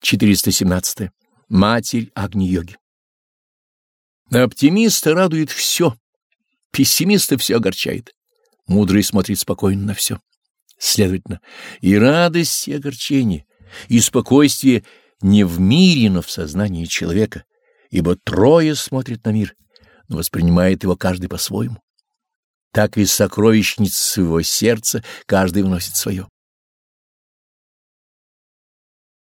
417. Матерь Агни-йоги. Оптимиста радует все, пессимиста все огорчает. Мудрый смотрит спокойно на все. Следовательно, и радость, и огорчение, и спокойствие не в мире, но в сознании человека, ибо трое смотрят на мир, но воспринимает его каждый по-своему. Так и сокровищниц своего сердца каждый вносит свое.